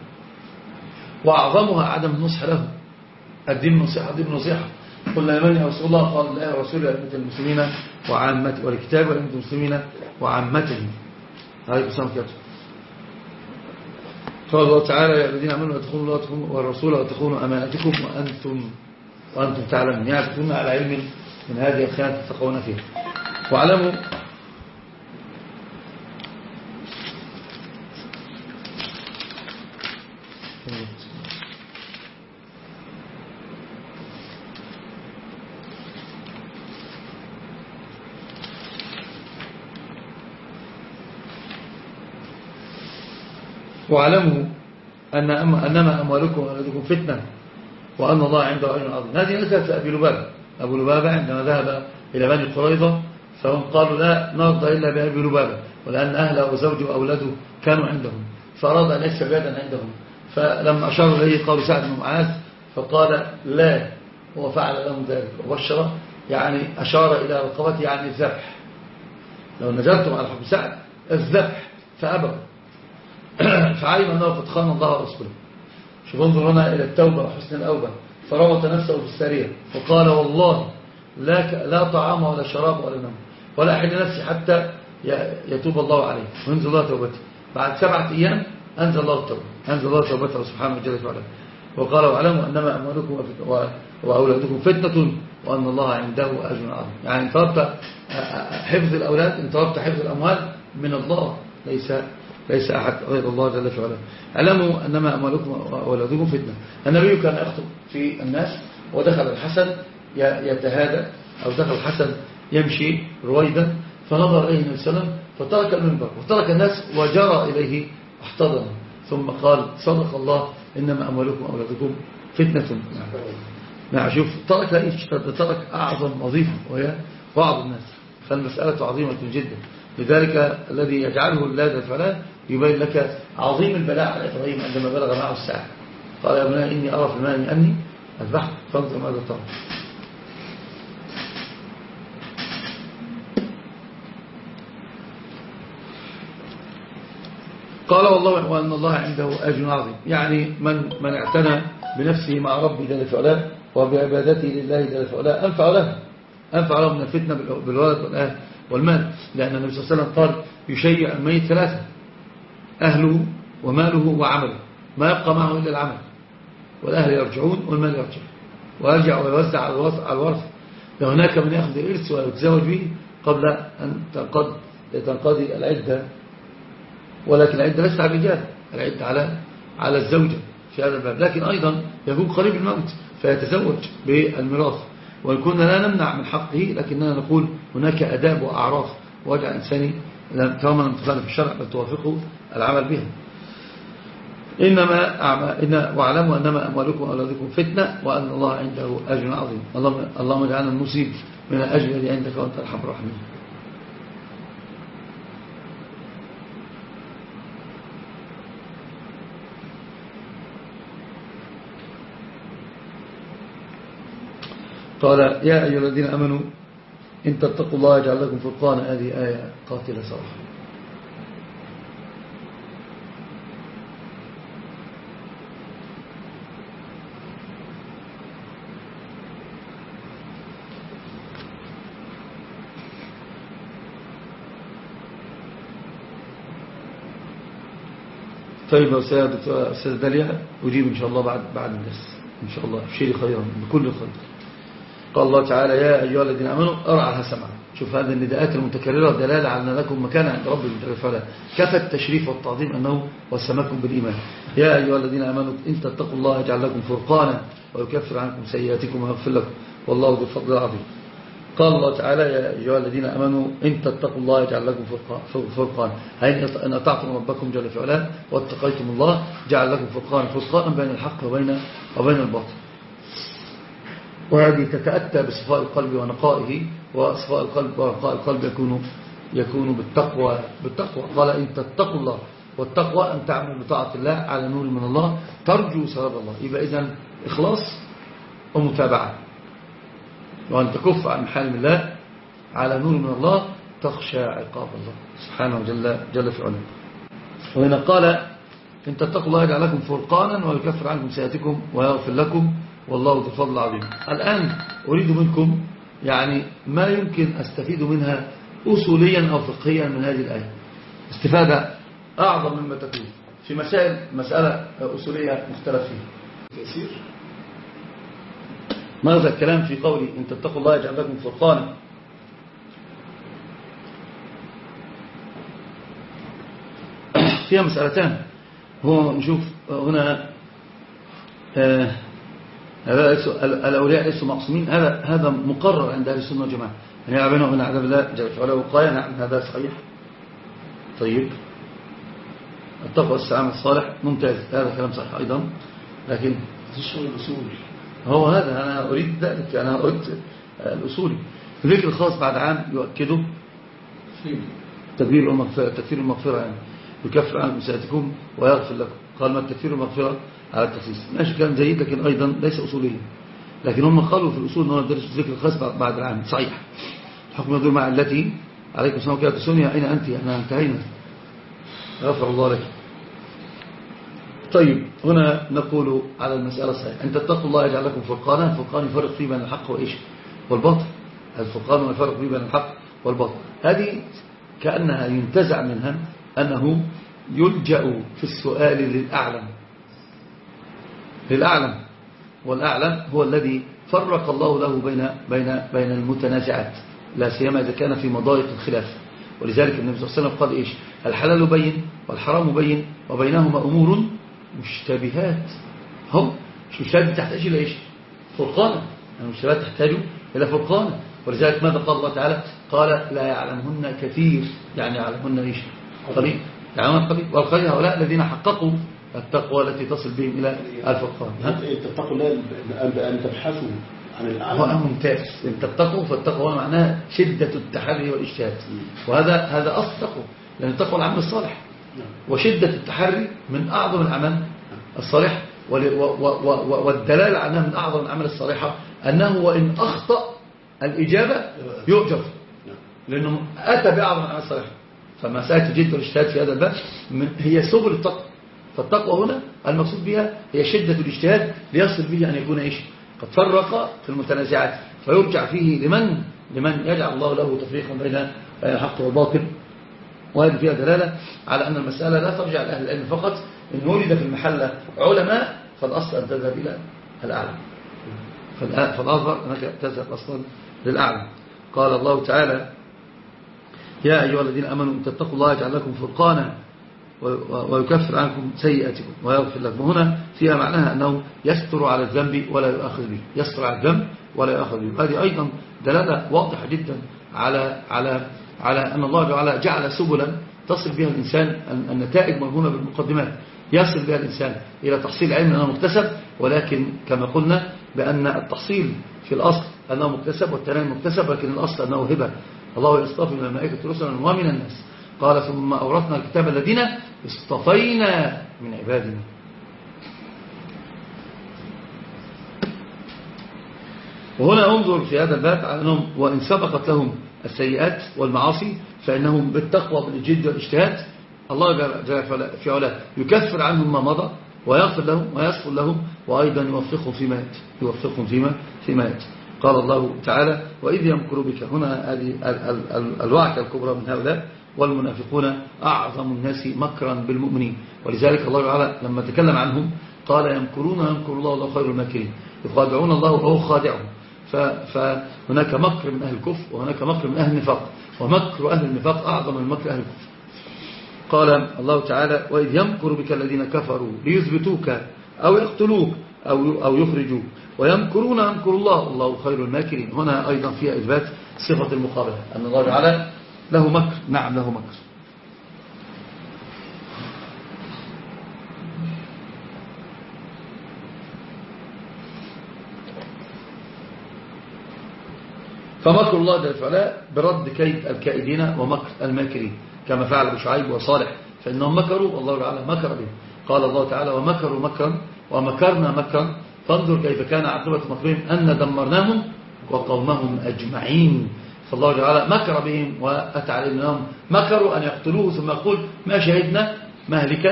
وأعظمها عدم النصح له. الدين نصيحة الدين نصيحة. قلنا لمن يا رسول الله؟ قال الله ورسوله لأمة المسلمين وعامته والكتاب ولأمة المسلمين وعامتهم. عليكم السلام عليكم قال الله تعالى يا الذين آمنوا لا تخونوا الله والرسول وتخونوا أمانتكم وأنتم وأنتم تعلمون. يعني على علم من هذه الخيانة تتقون فيها. واعلموا. واعلموا أن أنما أموالكم وأولادكم فتنة وأن الله عنده أجر عظيم هذه مسألة أبي لبابة أبو لبابة عندما ذهب إلى بني قريظة فهم قالوا لا نرضى إلا بأبي لبابة ولأن أهله وزوجه وأولاده كانوا عندهم فأراد أن يكسب يدا عندهم. فلما أشاروا إليه قالوا سعد بن معاذ فقال لا هو فعل لهم ذلك وبشر يعني أشار إلى رقبته يعني الذبح. لو نزلتم على حب سعد الذبح فأبوا فعلم أنه قد خان الله ورسوله شوف انظر هنا إلى التوبة وحسن الأوبة. فروت نفسه في السرية وقال والله لا, لا طعام ولا شراب ولا نوم. ولا أحد نفسي حتى يتوب الله عليه وينزل الله توبته. بعد سبعة أيام أنزل الله التوبة أنزل الله توبته سبحانه وتعالى وقال واعلموا أنما أموالكم وأولادكم فتنة وأن الله عنده أجر عظيم. يعني انت طلبت حفظ الأولاد انت طلبت حفظ الأموال من الله ليس ليس أحد غير الله جل في علاه علموا أنما أموالكم وأولادكم فتنة. النبي كان يخطب في الناس ودخل الحسن يتهادى أو دخل الحسن يمشي رويدا فنظر إليه النبي صلى الله عليه وسلم فترك المنبر وترك الناس وجرى إليه احتضنه. ثم قال صدق الله إنما أموالكم وأولادكم فتنة. نعم. شوف ترك إيش ترك أعظم وظيفة وهي بعض الناس. فالمسألة عظيمة جدا. لذلك الذي يجعله الله الفلاح يبين لك عظيم البلاء على إبراهيم عندما بلغ معه الساعة. قال يا ابنائي إني أرى في المال أني أذبحت فانظر ماذا ترى. قال والله وأن الله عنده أجر عظيم. يعني من من اعتنى بنفسه مع ربه جل وعلا وبعبادته لله جل وعلا أنفع له. أنفع له من الفتنة بالولد والأهل والمال. لأن النبي صلى الله عليه وسلم قال يشيع الميت ثلاثة أهله وماله وعمله. ما يبقى معه إلا العمل. والأهل يرجعون والمال يرجع. ويرجع ويوزع على الورث لو هناك من يأخذ الإرث ويتزوج به قبل أن تنقضي العدة ولكن العدة ليست على الرجال العدة على على الزوجة في هذا الباب. لكن أيضا يكون قريب الموت فيتزوج بالميراث. وإن كنا لا نمنع من حقه لكننا نقول هناك أداب وأعراف. وجع إنساني طالما لم تخالف الشرع بل توافقه العمل بها. إنما إن واعلموا أنما أموالكم وأولادكم فتنة وأن الله عنده أجر عظيم. اللهم اجعلنا المصيب من الأجر الذي عندك وأنت الرحمن قال يا أيها الذين أمنوا إن تتقوا الله يجعل لكم فرقانا هذه آية قاتلة صراحة. طيب أستاذ داليا أجيب إن شاء الله بعد بعد الدرس إن شاء الله. ابشري خيرا بكل خير. قال الله تعالى يا أيها الذين أمنوا ارعى سمعا شوف هذه النداءات المتكررة دلالة على أن لكم مكانا عند رب الفعلاء كفى التشريف والتعظيم أنه وسمكم بالإيمان. يا أيها الذين أمنوا إن تتقوا الله يجعل لكم فرقانا ويكفر عنكم سيئاتكم ويغفر لكم. والله ذو الفضل العظيم. قال الله تعالى يا أيها الذين أمنوا إن تتقوا الله يجعل لكم فرقانا. إن أطعتم ربكم جل في علاه واتقيتم الله جعل لكم فرقانا فرقانا بين الحق وبين, وبين الباطل. وهذه تتأتى بصفاء القلب ونقائه وصفاء القلب ونقاء القلب يكون يكون بالتقوى بالتقوى. قال إن تتقوا الله والتقوى أن تعمل بطاعة الله على نور من الله ترجو ثواب الله. يبقى إذن إخلاص ومتابعة. وأن تكف عن محارم الله على نور من الله تخشى عقاب الله. سبحانه جل, جل في علم وهنا قال إن تتقوا الله يجعل لكم فرقانا ويكفر عنكم سيئاتكم ويغفر لكم والله ذو فضل عظيم. الآن أريد منكم يعني ما يمكن أستفيد منها أصوليا أو فقهيا من هذه الآية. استفادة أعظم مما تكون في مسائل مسألة أصولية مختلف فيها. تأثير ماذا الكلام في قولي؟ إن تتقوا الله يجعل لكم فرقانا. فيها مسألتان. هو نشوف هنا آه الأولياء ليسوا معصومين. هذا هذا مقرر عند أهل السنة والجماعة. أن يعني يعبنوا من عذاب الله جل وعلا. وقاية نعم هذا صحيح. طيب. التقوى السلام الصالح ممتاز. هذا كلام صحيح أيضا. لكن الشغل الأصول. هو هذا. أنا أريد ذلك. أنا أريد الأصولي الذكر الخاص بعد عام يؤكده تكبير المغفرة تكفير المغفرة. يعني يكفر عن مساءتكم ويغفر لكم. قال ما التكفير المغفرة؟ على التخصيص ماشي كلام جيد لكن أيضا ليس أصوليا. لكن هم قالوا في الأصول أنه ندرس الذكر الخاص بعد العام. صحيح. الحكم يدور مع التي عليكم السلام وكذا سونيا أين أنت؟ إحنا انتهينا. غفر الله لك. طيب هنا نقول على المسألة الصحيحة. أن تتقوا الله يجعل لكم فرقانا. الفرقان يفرق فيه بين الحق وإيش؟ والباطل. الفرقان يفرق فيه بين الحق والباطل. هذه كأنها ينتزع منها أنه يلجأ في السؤال للأعلم. للأعلم. والأعلم هو الذي فرق الله له بين بين بين المتنازعات. لا سيما إذا كان في مضايق الخلاف. ولذلك النبي صلى الله عليه وسلم قال إيش؟ الحلال بين والحرام بين وبينهما أمور مشتبهات. هم مشتبهات تحتاج إلى إيش؟ فرقانا المشتبهات تحتاج إلى فرقانا ولذلك ماذا قال الله تعالى؟ قال لا يعلمهن كثير. يعني يعلمهن إيش؟ قليل. يعلمهن قليل. والقليل هؤلاء الذين حققوا التقوى التي تصل بهم إلى الفرقان تتقوا الله بأن تبحثوا عن هو الأعلم ممتاز. إن تتقوا فالتقوى معناها شدة التحري والإجتهاد. وهذا هذا أصل التقوى لأن التقوى العمل الصالح. وشدة التحري من أعظم الأعمال الصالحة والدلالة على أنها من أعظم الأعمال الصالحة أنه وإن أخطأ الإجابة يؤجر. لأنه أتى بأعظم الأعمال الصالحة. فمسألة الجد والاجتهاد في هذا الباب هي سبل التقوى. فالتقوى هنا المقصود بها هي شدة الاجتهاد ليصل به أن يكون إيش؟ قد فرق في المتنازعات فيرجع فيه لمن؟ لمن يجعل الله له تفريقا بين الحق والباطل. وهذه فيها دلالة على أن المسألة لا ترجع لأهل العلم فقط إن ولد في المحلة علماء فالأصل أن تذهب إلى الأعلى. فالأ- فالأظهر أنك تذهب أصلا للأعلى. قال الله تعالى يا أيها الذين أمنوا إن تتقوا الله يجعل لكم فرقانا ويكفر عنكم سيئاتكم ويغفر لكم. وهنا فيها معناها أنه يستر على الذنب ولا يؤاخذ به. يستر على الذنب ولا يؤاخذ به. هذه أيضا دلالة واضحة جدا على على على أن الله تعالى جعل سبلا تصل بها الإنسان النتائج مرهونة بالمقدمات. يصل بها الإنسان إلى تحصيل علم أنه مكتسب ولكن كما قلنا بأن التحصيل في الأصل أنه مكتسب والتنين مكتسب لكن الأصل أنه هبة. الله يصطفي من الملائكة رسلا ومن الناس. قال ثم أورثنا الكتاب الذين اصطفينا من عبادنا. وهنا انظر في هذا الباب أنهم وإن سبقت لهم السيئات والمعاصي فإنهم بالتقوى بالجد والاجتهاد الله جل في علاه يكفر عنهم ما مضى ويغفر لهم ويغفر لهم وأيضا يوفقهم فيما يوفقهم فيما فيما يأتي. قال الله تعالى وإذ يمكر بك هنا هذه ال- ال- ال- الوعكة الكبرى من هؤلاء والمنافقون أعظم الناس مكرا بالمؤمنين. ولذلك الله تعالى لما تكلم عنهم قال يمكرون يمكر الله والله خير الماكرين. يخادعون الله وهو خادعهم. فهناك مكر من أهل الكفر وهناك مكر من أهل النفاق. ومكر أهل النفاق أعظم من مكر أهل الكفر. قال الله تعالى وإذ يمكر بك الذين كفروا ليثبتوك أو يقتلوك أو أو يخرجوك. ويمكرون يمكر الله الله خير الماكرين. هنا أيضا فيها إثبات صفة المقابلة. أن الله تعالى له مكر. نعم له مكر. فمكر الله جل وعلا برد كيد الكائدين ومكر الماكرين كما فعل بشعيب وصالح فإنهم مكروا والله تعالى مكر بهم. قال الله تعالى ومكروا مكرا ومكرنا مكرا فانظر كيف كان عاقبة مكرهم أن دمرناهم وقومهم أجمعين. فالله تعالى مكر بهم وأتى عليهم أنهم مكروا أن يقتلوه ثم يقول ما شهدنا مهلك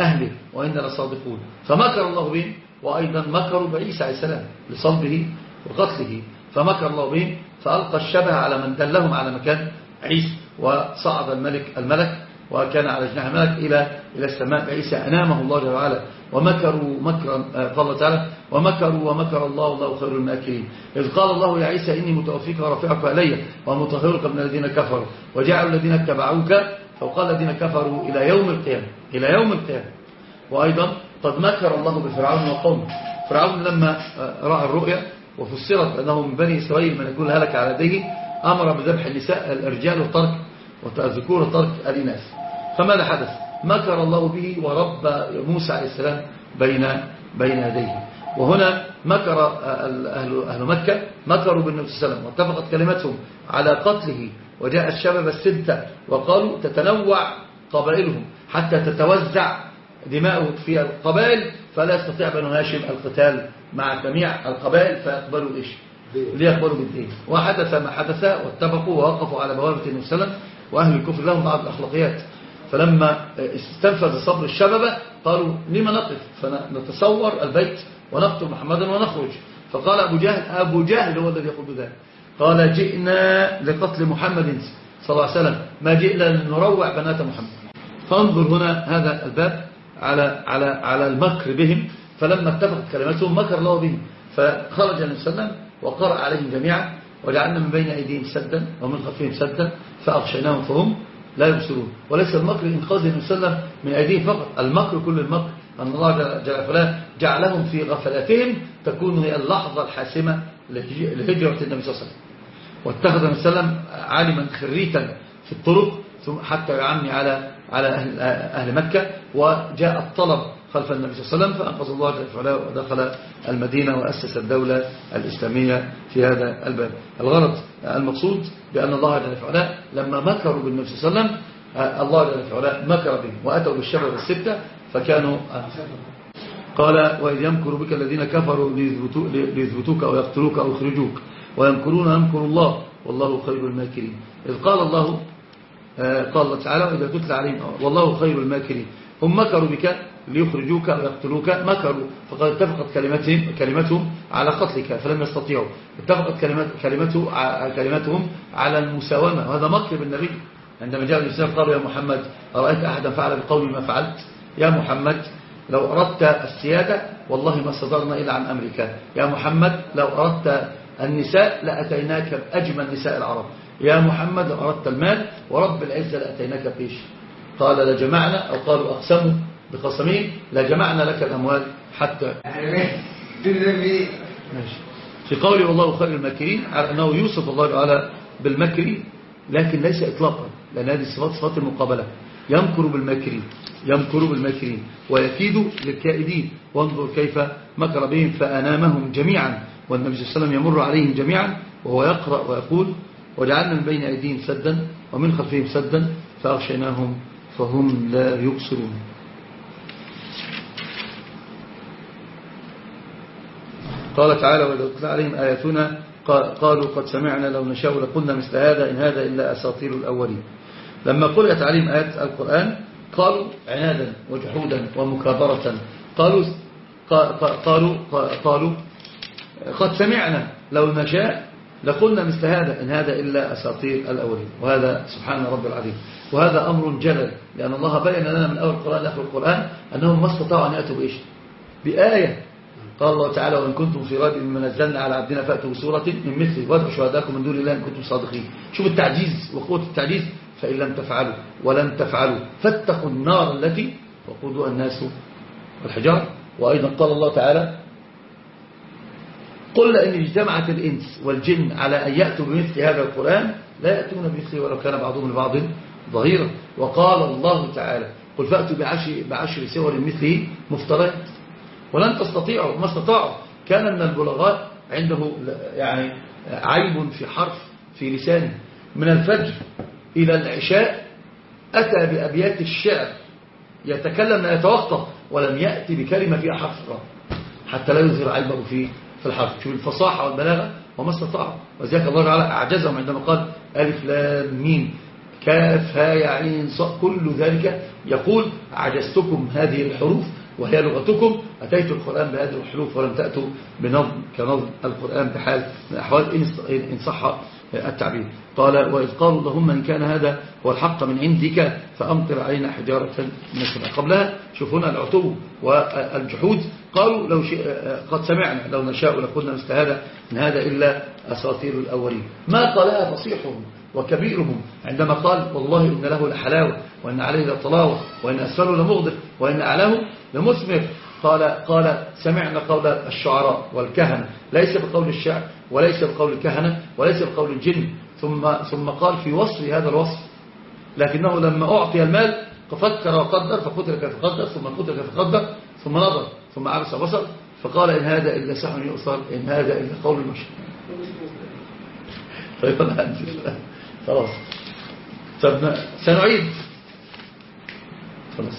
أهله وإنا لصادقون. فمكر الله بهم وأيضا مكروا بعيسى عليه السلام لصلبه وقتله. فمكر الله بهم فألقى الشبه على من دلهم على مكان عيسى وصعد الملك الملك وكان على جناح الملك إلى إلى السماء. بعيسى أنامه الله جل وعلا. ومكروا مكرا آه، قال الله تعالى. ومكروا ومكر الله والله خير الماكرين. إذ قال الله يا عيسى إني متوفيك ورافعك إلي ومطهرك من الذين كفروا. وجعلوا الذين اتبعوك فوقال الذين كفروا إلى يوم القيامة. إلى يوم القيامة. وأيضا قد مكر الله بفرعون وقومه. فرعون لما آه، رأى الرؤيا وفسرت أنه من بني إسرائيل من يكون هلك على يديه أمر بذبح النساء الرجال وترك والذكور وترك الإناث. فماذا حدث؟ مكر الله به ورب موسى عليه السلام بين بين يديه. وهنا مكر أهل, أهل مكة مكروا بالنبي صلى الله عليه وسلم واتفقت كلمتهم على قتله وجاء الشباب الستة وقالوا تتنوع قبائلهم حتى تتوزع دماؤه في القبائل فلا يستطيع بنو هاشم القتال مع جميع القبائل فيقبلوا إيش؟ ليقبلوا بالدين. وحدث ما حدث واتفقوا ووقفوا على بوابة النبي صلى الله عليه وسلم وأهل الكفر لهم بعض الأخلاقيات. فلما استنفذ صبر الشببة قالوا لما نقف؟ فنتصور البيت ونقتل محمدا ونخرج. فقال أبو جهل أبو جهل هو الذي يقول ذلك. قال جئنا لقتل محمد صلى الله عليه وسلم. ما جئنا لنروع بنات محمد. فانظر هنا هذا الباب على على على المكر بهم. فلما اتفقت كلمتهم مكر الله بهم. فخرج النبي صلى الله عليه وسلم وقرأ عليهم جميعا. وجعلنا من بين أيديهم سدا ومن خلفهم سدا فأغشيناهم فهم لا يبصرون. وليس المكر إنقاذ النبي صلى الله عليه وسلم من أيديهم فقط. المكر كل المكر. أن الله جل وعلا جعلهم في غفلاتهم تكون هي اللحظة الحاسمة لهجرة النبي صلى الله عليه وسلم. واتخذ النبي صلى الله عليه وسلم عالما خريتا في الطرق ثم حتى يعمي على على أهل, أهل مكة. وجاء الطلب خلف النبي صلى الله عليه وسلم فأنقذ الله جل وعلا ودخل المدينة وأسس الدولة الإسلامية في هذا الباب الغرض المقصود بأن الله جل وعلا لما مكروا بالنبي صلى الله عليه وسلم الله جل وعلا مكر بهم وأتوا بالشباب الستة فكانوا قال وإذ يمكر بك الذين كفروا ليثبتوك أو يقتلوك أو يخرجوك ويمكرون يمكر الله والله خير الماكرين. إذ قال الله قال الله تعالى وإذا تتلى عليهم والله خير الماكرين. هم مكروا بك ليخرجوك أو يقتلوك مكروا فقد اتفقت كلمتهم, كلمتهم على قتلك فلم يستطيعوا. اتفقت كلمت كلمته كلمتهم على المساومة. وهذا مكر بالنبي عندما جاء الإسلام قالوا يا محمد أرأيت أحدا فعل بقول ما فعلت؟ يا محمد لو أردت السيادة والله ما صدرنا إلا عن أمريكا يا محمد لو أردت النساء لأتيناك بأجمل نساء العرب. يا محمد لو أردت المال ورب العزة لأتيناك بإيش؟ قال لجمعنا أو قالوا أقسموا بقسمين لجمعنا لك الأموال حتى. ماشي. في قولي والله خير الماكرين على أنه يوصف الله تعالى بالمكر لكن ليس إطلاقا لأن هذه صفات صفات المقابلة يمكر بالماكرين يمكر بالماكرين ويكيد للكائدين. وانظر كيف مكر بهم فأنامهم جميعا والنبي صلى الله عليه وسلم يمر عليهم جميعا وهو يقرأ ويقول وجعلنا من بين أيديهم سدا ومن خلفهم سدا فأغشيناهم فهم لا يبصرون. قال تعالى وإذا تتلى عليهم آياتنا قالوا قد سمعنا لو نشاء لقلنا مثل هذا إن هذا إلا أساطير الأولين. لما قرأت عليهم آيات القرآن قالوا عنادا وجحودا ومكابرة. قالوا قالوا قالوا قد سمعنا لو نشاء لقلنا مثل هذا إن هذا إلا أساطير الأولين. وهذا سبحان رب العظيم. وهذا أمر جلل لأن الله بين لنا من أول القرآن لآخر القرآن أنهم ما استطاعوا أن يأتوا بإيش؟ بآية. قال الله تعالى وإن كنتم في ريب مما نزلنا على عبدنا فأتوا بسورة من مثله وادعوا شهداءكم من دون الله إن كنتم صادقين. شوف التعجيز وقوة التعجيز. فإن لم تفعلوا ولن تفعلوا فاتقوا النار التي وقودها الناس والحجار وأيضا قال الله تعالى قل إن اجتمعت الإنس والجن على أن يأتوا بمثل هذا القرآن لا يأتون بمثله ولو كان بعضهم لبعض ظهيرا. وقال الله تعالى قل فأتوا بعشر, بعشر سور مثله مفترات ولن تستطيعوا ما استطاعوا. كان من البلغاء عنده يعني عيب في حرف في لسانه. من الفجر إلى العشاء أتى بأبيات الشعر يتكلم لا يتوقف ولم يأتي بكلمة فيها حرف حتى لا يظهر عيبه في في الحرف. شوف الفصاحة والبلاغة وما استطاعوا. وذلك الله تعالى أعجزهم عندما قال ألف لام ميم كاف ها يا عين صاد كل ذلك يقول أعجزتكم هذه الحروف وهي لغتكم. أتيت القرآن بهذه الحروف ولم تأتوا بنظم كنظم القرآن بحال من الأحوال إن صح التعبير. قال وإذ قالوا اللهم إن كان هذا هو الحق من عندك فأمطر علينا حجارة من قبلها شوفونا العتو والجحود. قالوا لو قد سمعنا لو نشاء لقلنا مثل هذا إن هذا إلا أساطير الأولين. ما قالها فصيحهم وكبيرهم. عندما قال والله إن له لحلاوة وإن عليه لطلاوة وإن أسفله لمغضر وإن أعلاه لمثمر. قال قال سمعنا قول الشعراء والكهنة. ليس بقول الشعر وليس بقول الكهنة وليس بقول الجن. ثم ثم قال في وصف هذا الوصف لكنه لما أعطي المال ففكر وقدر فقتل كيف قدر ثم قتل كيف قدر ثم نظر ثم عبس بصر فقال إن هذا إلا سحر يؤثر إن هذا إلا قول البشر طيب أنا أنزل خلاص. طب سنعيد. خلاص.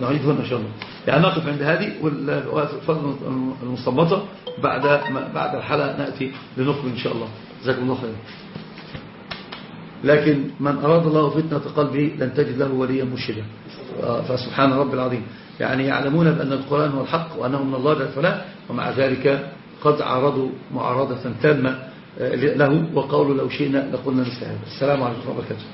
نعيد هنا إن شاء الله. يعني نقف عند هذه والفضل المستنبطة بعد بعد الحلقة نأتي لنخرج إن شاء الله. جزاكم الله خيرا. لكن من أراد الله فتنة قلبه لن تجد له وليا مرشدا. فسبحان رب العظيم. يعني يعلمون بأن القرآن هو الحق وأنه من الله جل وعلا ومع ذلك قد عرضوا معارضة تامة له وقالوا لو شئنا لقلنا مثل هذا السلام عليكم ورحمة الله وبركاته.